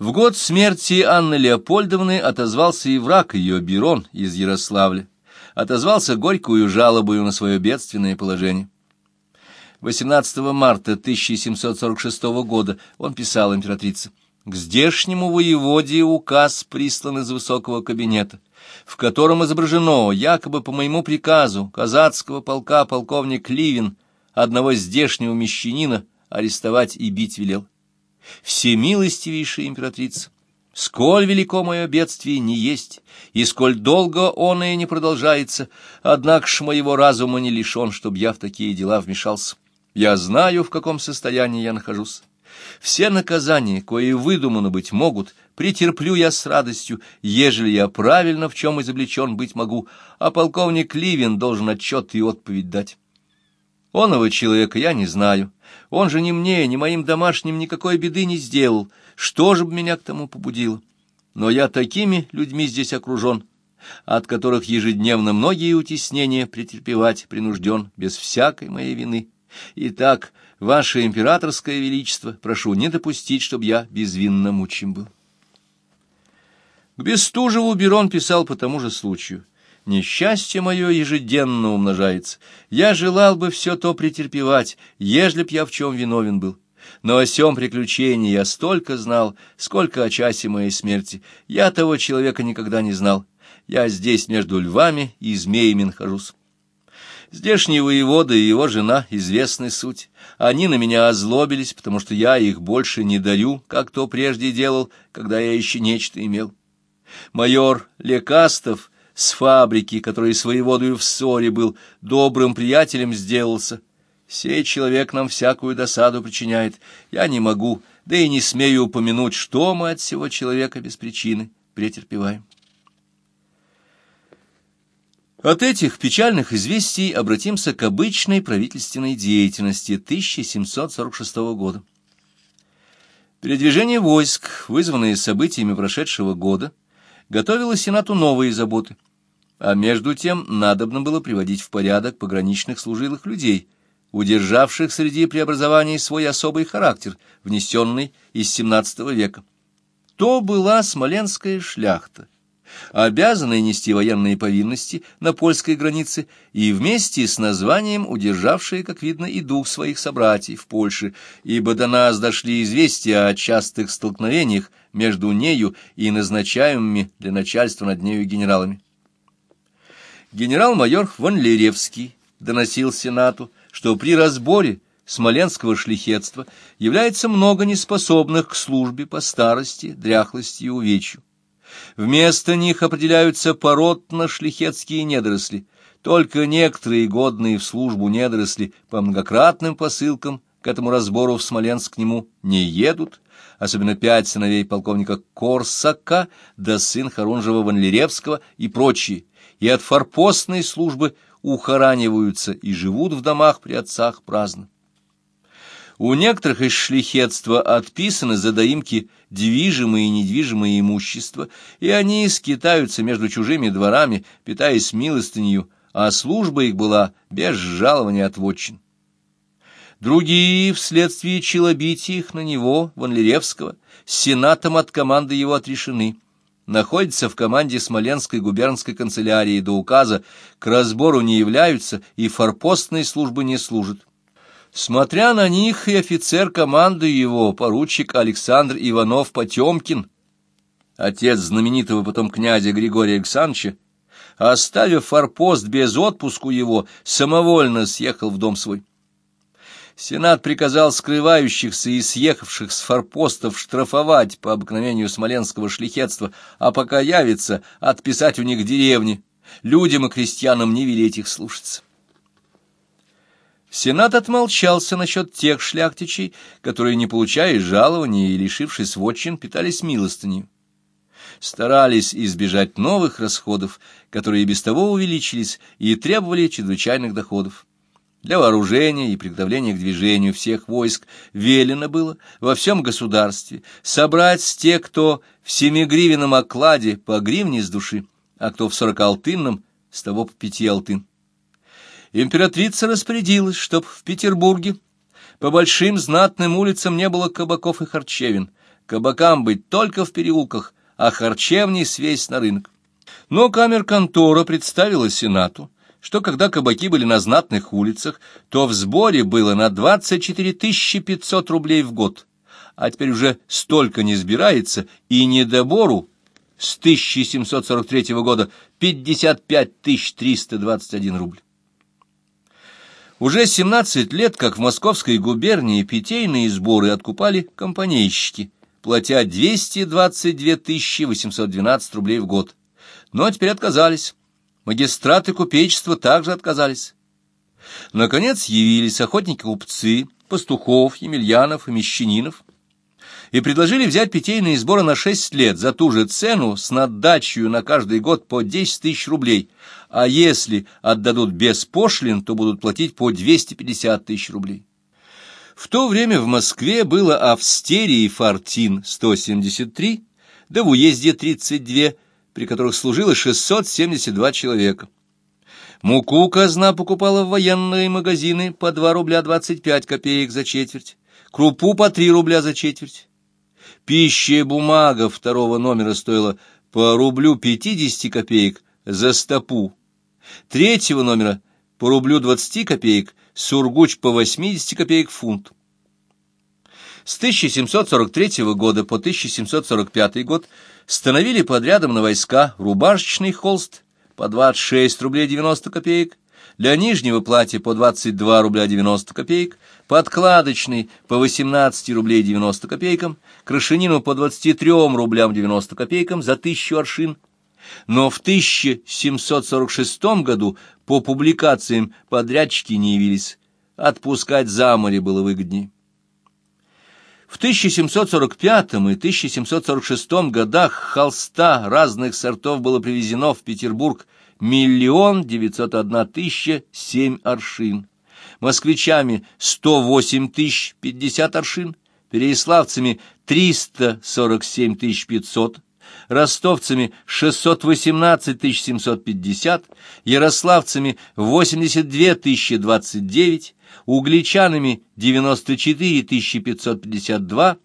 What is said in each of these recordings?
В год смерти Анны Леопольдовны отозвался и враг ее Бирон из Ярославля, отозвался горькую жалобою на свое бедственное положение. 18 марта 1746 года он писал императрице «К здешнему воеводе указ прислан из высокого кабинета, в котором изображено, якобы по моему приказу, казацкого полка полковник Ливин, одного здешнего мещанина, арестовать и бить велел. Всемилостивейшая императрица, сколь велико мое бедствие не есть, и сколь долго оно и не продолжается, однако ж моего разума не лишен, чтоб я в такие дела вмешался. Я знаю, в каком состоянии я нахожусь. Все наказания, кои выдуманы быть могут, претерплю я с радостью, ежели я правильно в чем изобличен быть могу, а полковник Ливин должен отчет и отповедь дать. Оного человека я не знаю. Он же ни мне, ни моим домашним никакой беды не сделал. Что же бы меня к тому побудило? Но я такими людьми здесь окружен, от которых ежедневно многие утеснения претерпевать принужден без всякой моей вины. Итак, ваше императорское величество, прошу не допустить, чтобы я безвинно мучим был. К Бестужеву Берон писал по тому же случаю. Несчастье мое ежеденно умножается. Я желал бы все то претерпевать, ежели б я в чем виновен был. Но о сем приключении я столько знал, сколько о часе моей смерти. Я того человека никогда не знал. Я здесь между львами и змеями нахожусь. Здешние воеводы и его жена известны суть. Они на меня озлобились, потому что я их больше не дарю, как то прежде делал, когда я еще нечто имел. Майор Лекастов с фабрики, который с воеводою в ссоре был, добрым приятелем сделался. Сей человек нам всякую досаду причиняет. Я не могу, да и не смею упомянуть, что мы от всего человека без причины претерпеваем. От этих печальных известий обратимся к обычной правительственной деятельности 1746 года. Передвижение войск, вызванное событиями прошедшего года, готовило Сенату новые заботы, а между тем надобно было приводить в порядок пограничных служилых людей, удержавших среди преобразований свой особый характер, внесенный из XVII века. То была смоленская шляхта, обязанные нести военные повинности на польской границе и вместе с названием удержавшие, как видно, и дух своих собратьев в Польше, ибо до нас дошли известия о частых столкновениях между нею и назначаемыми для начальства над нею генералами. Генерал-майор Ван Леревский доносил Сенату, что при разборе смоленского шлихетства является много неспособных к службе по старости, дряхлости и увечью. Вместо них определяются породно-шлихетские недоросли, только некоторые годные в службу недоросли по многократным посылкам к этому разбору в Смоленск к нему не едут, особенно пять сыновей полковника Корсака, да сын Харунжева Ванлеревского и прочие, и от форпостной службы ухораниваются и живут в домах при отцах праздно. У некоторых из шлихетства отписаны за доимки движимое и недвижимое имущество, и они скитаются между чужими дворами, питаясь милостынью, а служба их была без жалования от вотчин. Другие, вследствие челобития их на него, Ванлеревского, сенатом от команды его отрешены, находятся в команде Смоленской губернской канцелярии до указа, к разбору не являются и форпостной службы не служат. Смотря на них и офицер команды его, поручик Александр Иванов-Потемкин, отец знаменитого потом князя Григория Александровича, оставив форпост без отпуску его, самовольно съехал в дом свой. Сенат приказал скрывающихся и съехавших с форпостов штрафовать по обыкновению смоленского шлихетства, а пока явится, отписать у них деревни. Людям и крестьянам не велеть их слушаться. Сенат отмолчался насчет тех шляхтичей, которые, не получая жалования и лишившись вотчин, питались милостынью. Старались избежать новых расходов, которые без того увеличились и требовали чрезвычайных доходов. Для вооружения и приготовления к движению всех войск велено было во всем государстве собрать с тех, кто в семигривенном окладе по гривне с души, а кто в сорокалтынном, с того по пяти алтын императрица распорядилась, чтоб в Петербурге по большим знатным улицам не было кабаков и харчевин. кабакам быть только в переулках, а харчевни свесть на рынок. Но камер-контора представила Сенату, что когда кабаки были на знатных улицах, то в сборе было на 24 500 рублей в год, а теперь уже столько не сбирается, и недобору с 1743 года 55 321 рубль. Уже 17 лет, как в Московской губернии питейные сборы откупали компанейщики, платя 222 812 рублей в год. Но теперь отказались. Магистраты купечества также отказались. Наконец явились охотники-купцы, пастухов, емельянов и мещанинов, и предложили взять питейные сборы на шесть лет за ту же цену с наддачей на каждый год по десять тысяч рублей, а если отдадут без пошлин, то будут платить по двести пятьдесят тысяч рублей. В то время в Москве было Австерии Фортин 173, да в уезде 32, при которых служило 672 человека. Муку казна покупала в военные магазины по 2 рубля 25 копеек за четверть, крупу по 3 рубля за четверть. Пища и бумага второго номера стоила по рублю 50 копеек за стопу, третьего номера по рублю 20 копеек, сургуч по 80 копеек фунт. С 1743 года по 1745 год становили подрядом на войска рубашечный холст по 26 рублей 90 копеек, для нижнего платья по 22 рубля 90 копеек, подкладочный по 18 рублей 90 копейкам, крашенину по 23 рублям 90 копейкам за тысячу аршин. Но в 1746 году по публикациям подрядчики не явились, отпускать за море было выгоднее. В 1745 и 1746 годах холста разных сортов было привезено в Петербург миллион девятьсот одна тысяча семь аршин, москвичами сто восемь тысяч пятьдесят аршин, переяславцами триста сорок семь тысяч пятьсот, ростовцами шестьсот восемнадцать тысяч семьсот пятьдесят, ярославцами восемьдесят две тысячи двадцать девять, угличанами 94 552,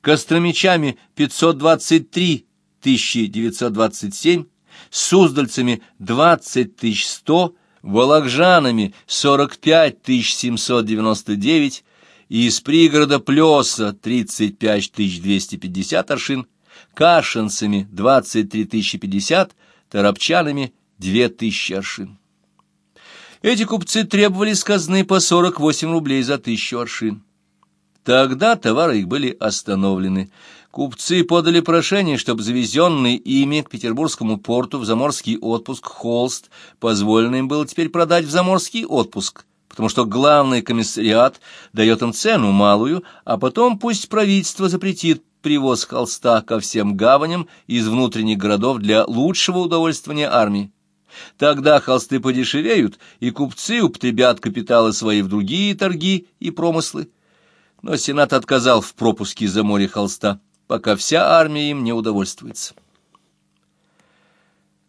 костромичами 523 927, суздальцами 20 100, вологжанами 45 799 и из пригорода Плеса 35 250 аршин, кашинцами 23 050, торопчанами 2000 аршин. Эти купцы требовали с казны по 48 рублей за тысячу аршин. Тогда товары их были остановлены. Купцы подали прошение, чтобы завезенный ими к петербургскому порту в заморский отпуск холст позволено им было теперь продать в заморский отпуск, потому что главный комиссариат дает им цену малую, а потом пусть правительство запретит привоз холста ко всем гаваням из внутренних городов для лучшего удовольствия армии. Тогда холсты подешевеют, и купцы употребят капиталы свои в другие торги и промыслы. Но Сенат отказал в пропуске за море холста, пока вся армия им не удовольствуется.